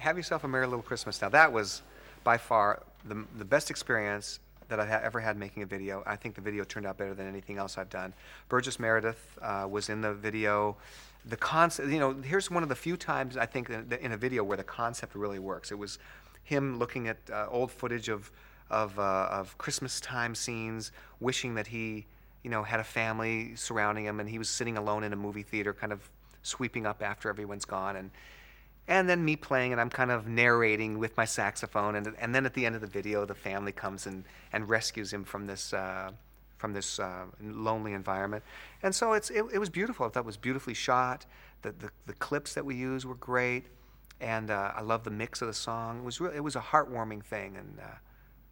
Have Yourself a Merry Little Christmas. Now, that was by far the, the best experience that I've ha- ever had making a video. I think the video turned out better than anything else I've done. Burgess Meredith uh, was in the video. The concept, you know, here's one of the few times I think in, in a video where the concept really works. It was him looking at uh, old footage of, of, uh, of Christmas time scenes, wishing that he, you know, had a family surrounding him and he was sitting alone in a movie theater, kind of sweeping up after everyone's gone. And, and then me playing and I'm kind of narrating with my saxophone and, and then at the end of the video the family comes and, and rescues him from this uh, from this uh, lonely environment. And so it's it, it was beautiful. I thought it was beautifully shot. The, the, the clips that we used were great. And uh, I love the mix of the song. It was really, it was a heartwarming thing. And uh,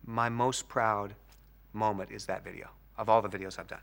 my most proud moment is that video of all the videos I've done